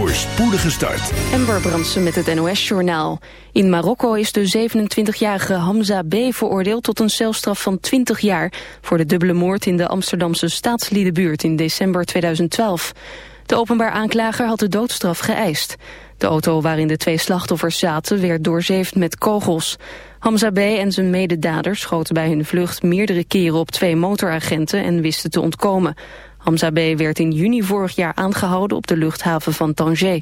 voor spoedige start. Ember Brandsen met het NOS-journaal. In Marokko is de 27-jarige Hamza B. veroordeeld tot een celstraf van 20 jaar... voor de dubbele moord in de Amsterdamse staatsliedenbuurt in december 2012. De openbaar aanklager had de doodstraf geëist. De auto waarin de twee slachtoffers zaten werd doorzeefd met kogels. Hamza B. en zijn mededaders schoten bij hun vlucht meerdere keren op twee motoragenten en wisten te ontkomen. Hamza B. werd in juni vorig jaar aangehouden op de luchthaven van Tanger.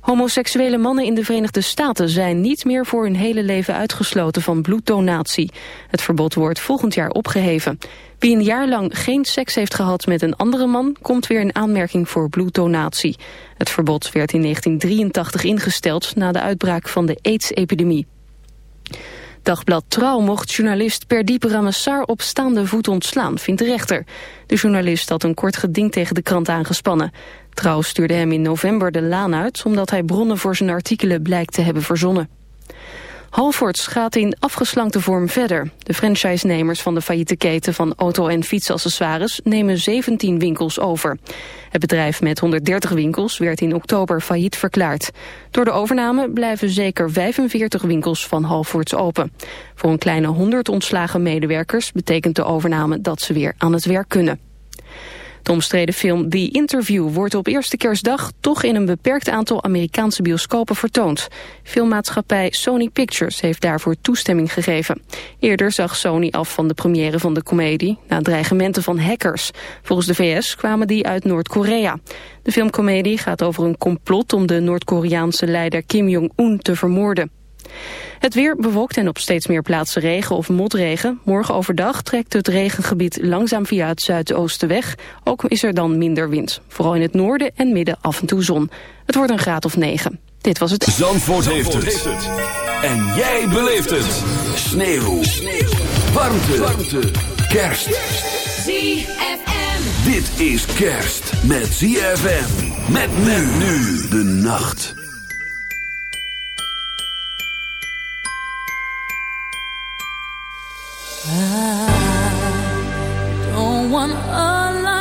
Homoseksuele mannen in de Verenigde Staten zijn niet meer voor hun hele leven uitgesloten van bloeddonatie. Het verbod wordt volgend jaar opgeheven. Wie een jaar lang geen seks heeft gehad met een andere man... komt weer in aanmerking voor bloeddonatie. Het verbod werd in 1983 ingesteld na de uitbraak van de AIDS-epidemie. Dagblad Trouw mocht journalist Perdiepe Ramassar op staande voet ontslaan, vindt de rechter. De journalist had een kort geding tegen de krant aangespannen. Trouw stuurde hem in november de laan uit... omdat hij bronnen voor zijn artikelen blijkt te hebben verzonnen. Halfords gaat in afgeslankte vorm verder. De franchisenemers van de failliete keten van auto- en fietsaccessoires nemen 17 winkels over. Het bedrijf met 130 winkels werd in oktober failliet verklaard. Door de overname blijven zeker 45 winkels van Halfords open. Voor een kleine 100 ontslagen medewerkers betekent de overname dat ze weer aan het werk kunnen. De omstreden film The Interview wordt op eerste kerstdag toch in een beperkt aantal Amerikaanse bioscopen vertoond. Filmmaatschappij Sony Pictures heeft daarvoor toestemming gegeven. Eerder zag Sony af van de première van de komedie na dreigementen van hackers. Volgens de VS kwamen die uit Noord-Korea. De filmcomedie gaat over een complot om de Noord-Koreaanse leider Kim Jong-un te vermoorden. Het weer bewolkt en op steeds meer plaatsen regen of motregen. Morgen overdag trekt het regengebied langzaam via het zuidoosten weg. Ook is er dan minder wind. Vooral in het noorden en midden af en toe zon. Het wordt een graad of 9. Dit was het... Zandvoort, heeft, het. En jij beleeft het. Sneeuw. Sneeuw. Warmte. Warmte. Kerst. ZFM. Dit is kerst met ZFM. Met men nu de nacht. I don't want a lot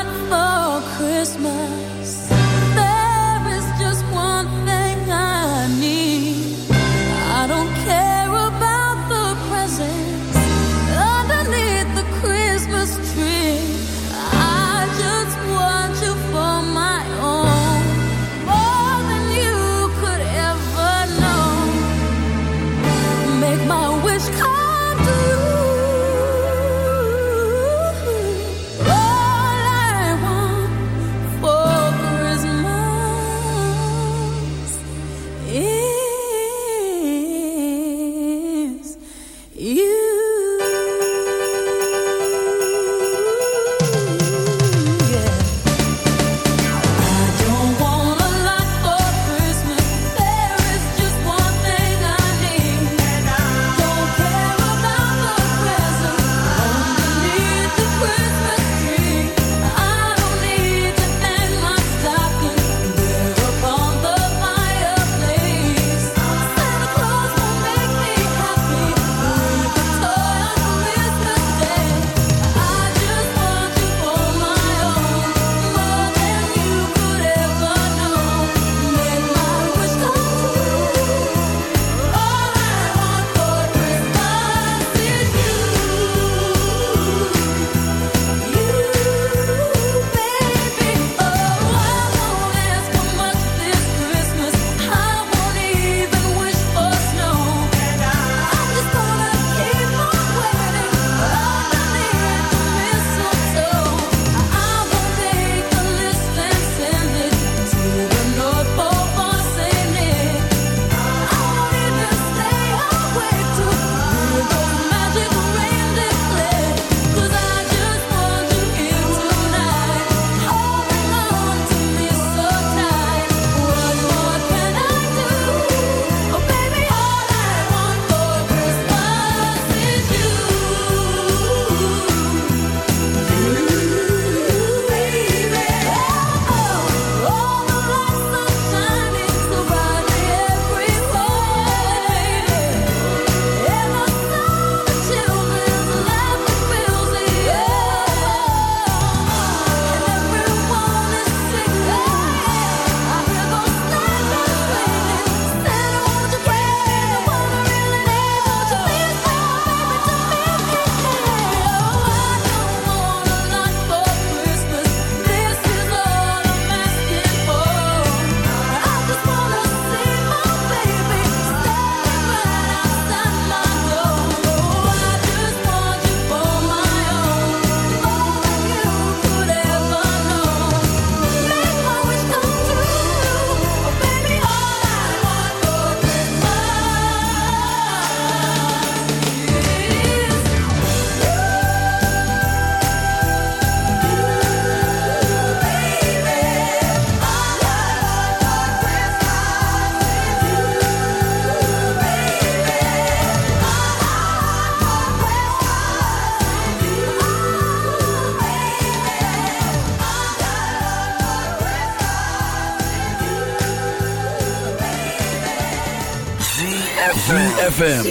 ZFM.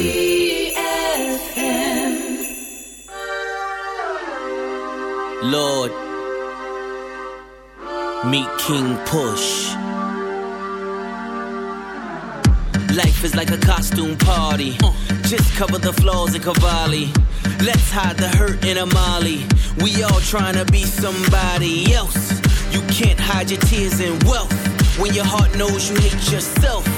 Lord, meet King Push. Life is like a costume party. Just cover the flaws in Cavalli. Let's hide the hurt in Armani. We all trying to be somebody else. You can't hide your tears in wealth. When your heart knows you hate yourself.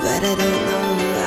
But I don't know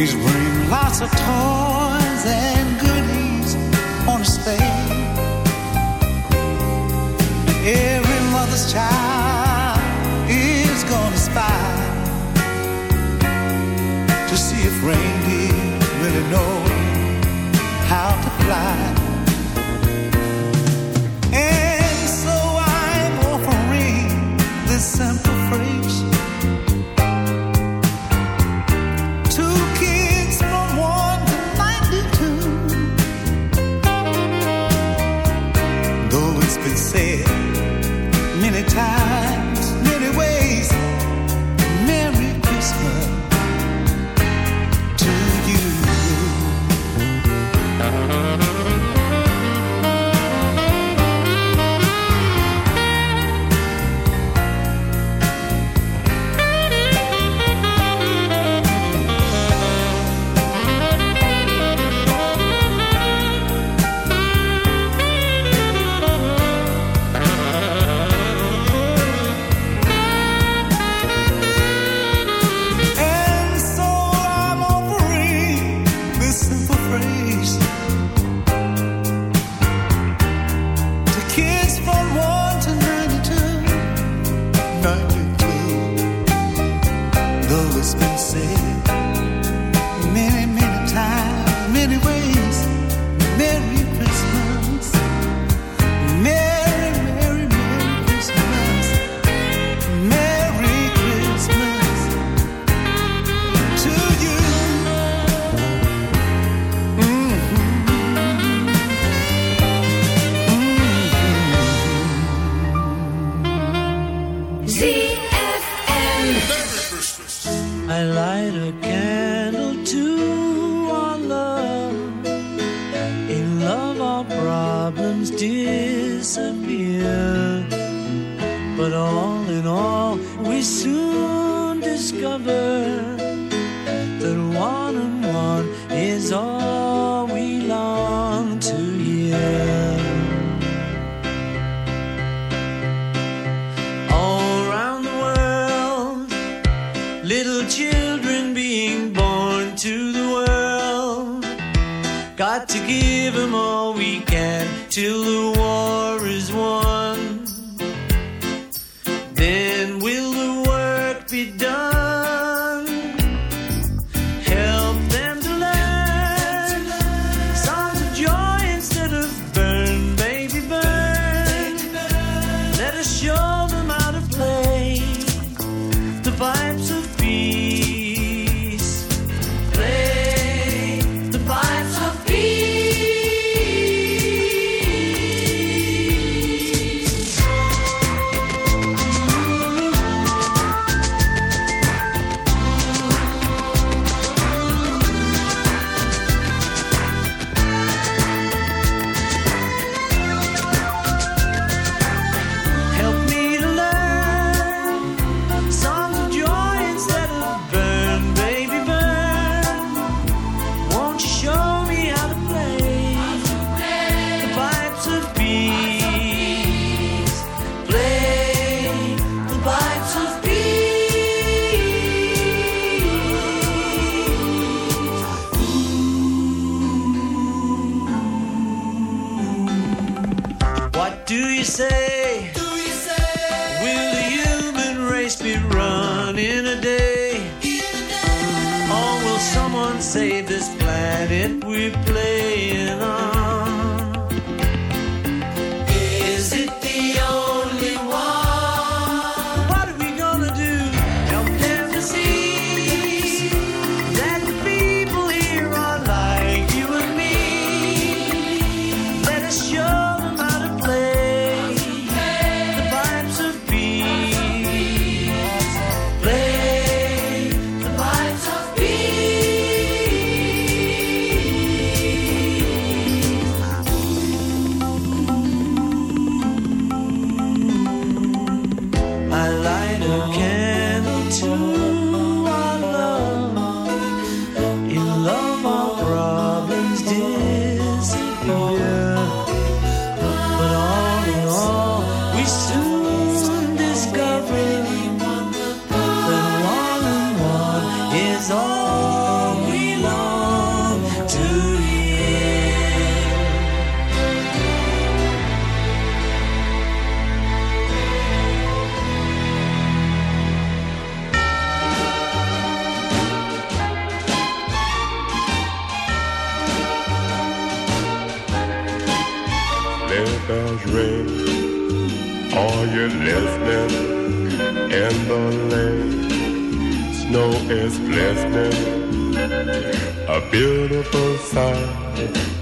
He's bringing lots of toys and goodies on his sleigh. Every mother's child is gonna spy to see if reindeer really know how to fly. And so I'm offering this simple phrase.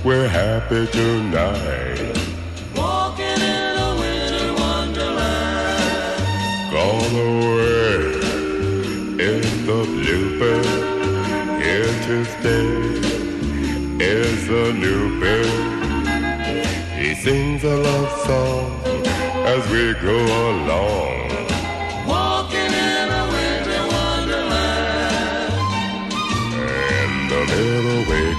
We're happy tonight. Walking in a winter wonderland. Gone away is the bluebird. Here to stay is a new bird. He sings a love song as we go along.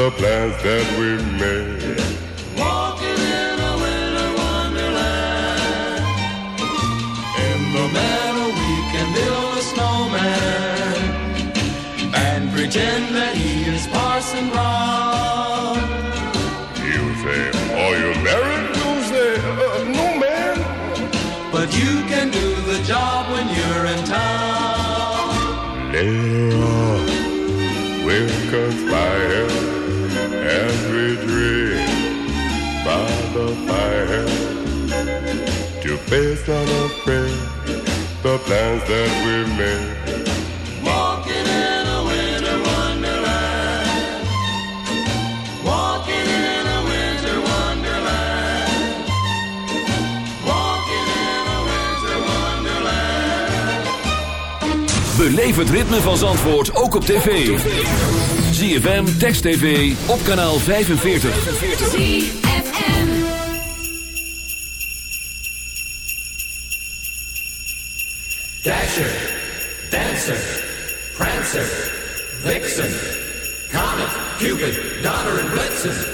the plans that we made. Walking in a winter wonderland. In the meadow we can build a snowman and pretend that he is Parson Brown. You say, are you married? place unafraid. The plans that we made. Walking in a winter wonderland. Walking in a winter wonderland. Walking in a winter wonderland. Beleef het ritme van Zandvoort ook op tv. ZFM Text TV op kanaal 45. 45. Vixen, Comet, Cupid, Donner, and Blitzen.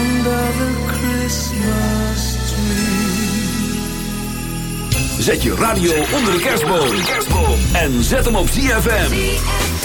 Under the Christmas tree. Zet je radio onder de kerstboom. En zet hem op CFM.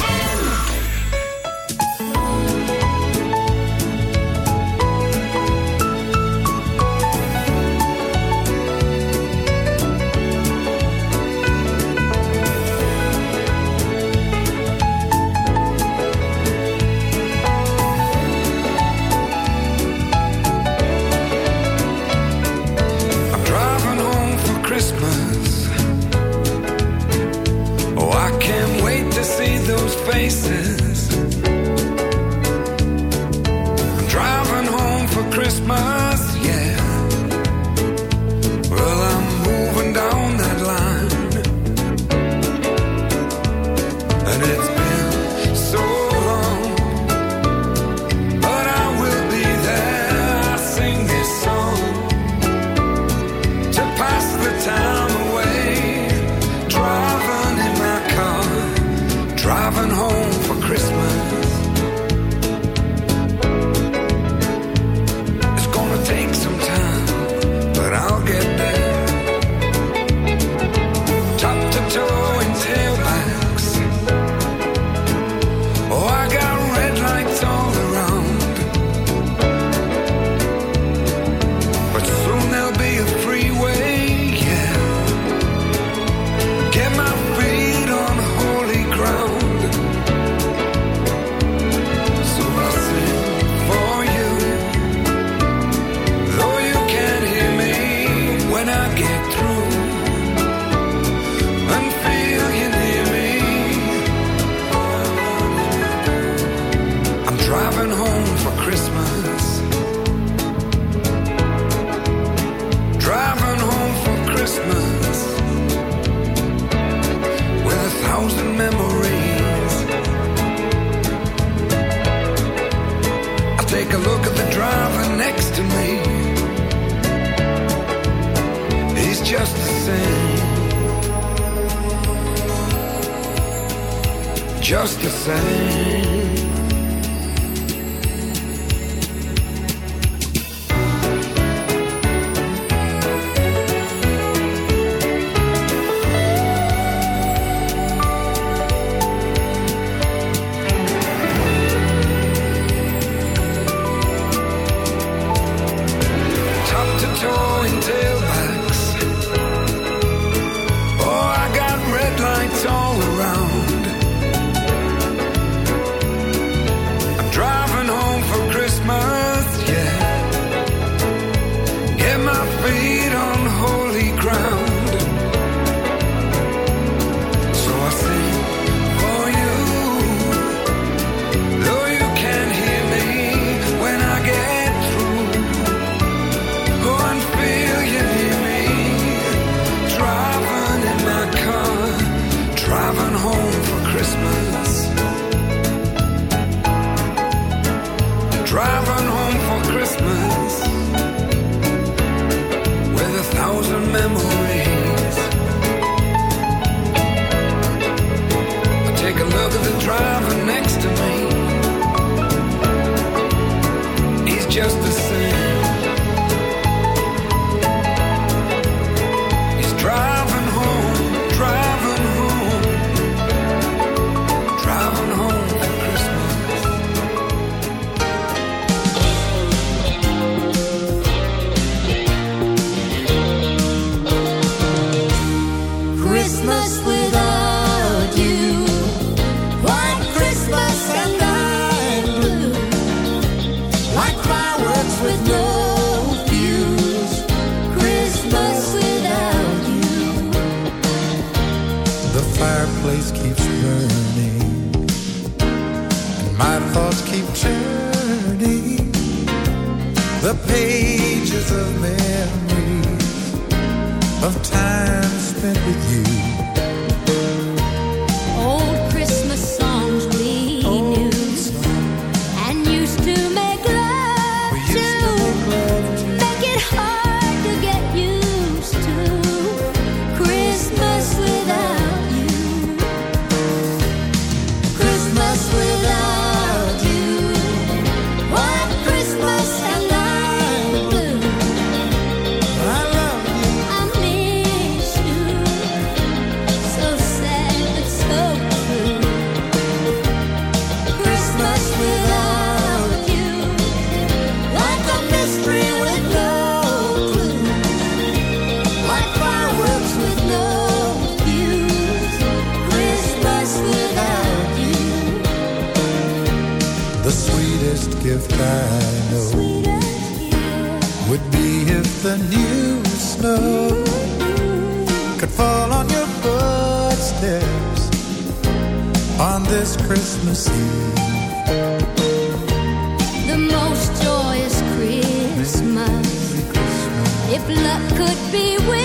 on this Christmas Eve. The most joyous Christmas. Christmas. If luck could be with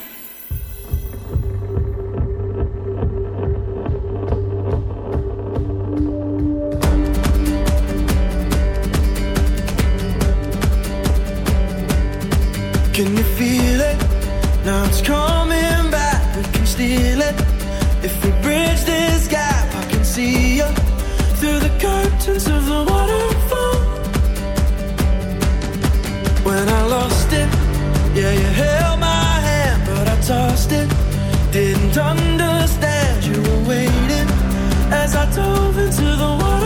Don't understand you were waiting as I dove into the water.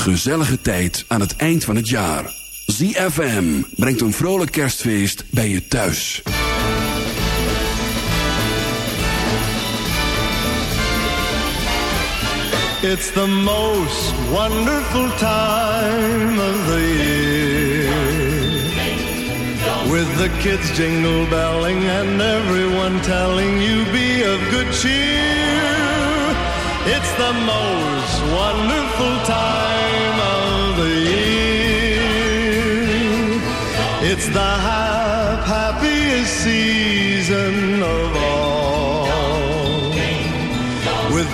gezellige tijd aan het eind van het jaar. ZFM brengt een vrolijk kerstfeest bij je thuis. It's the most wonderful time of the year. With the kids jingle belling and everyone telling you be of good cheer. It's the most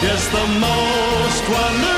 Yes, the most wonderful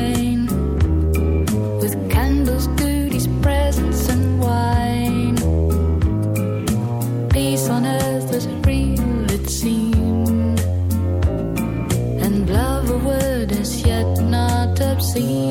see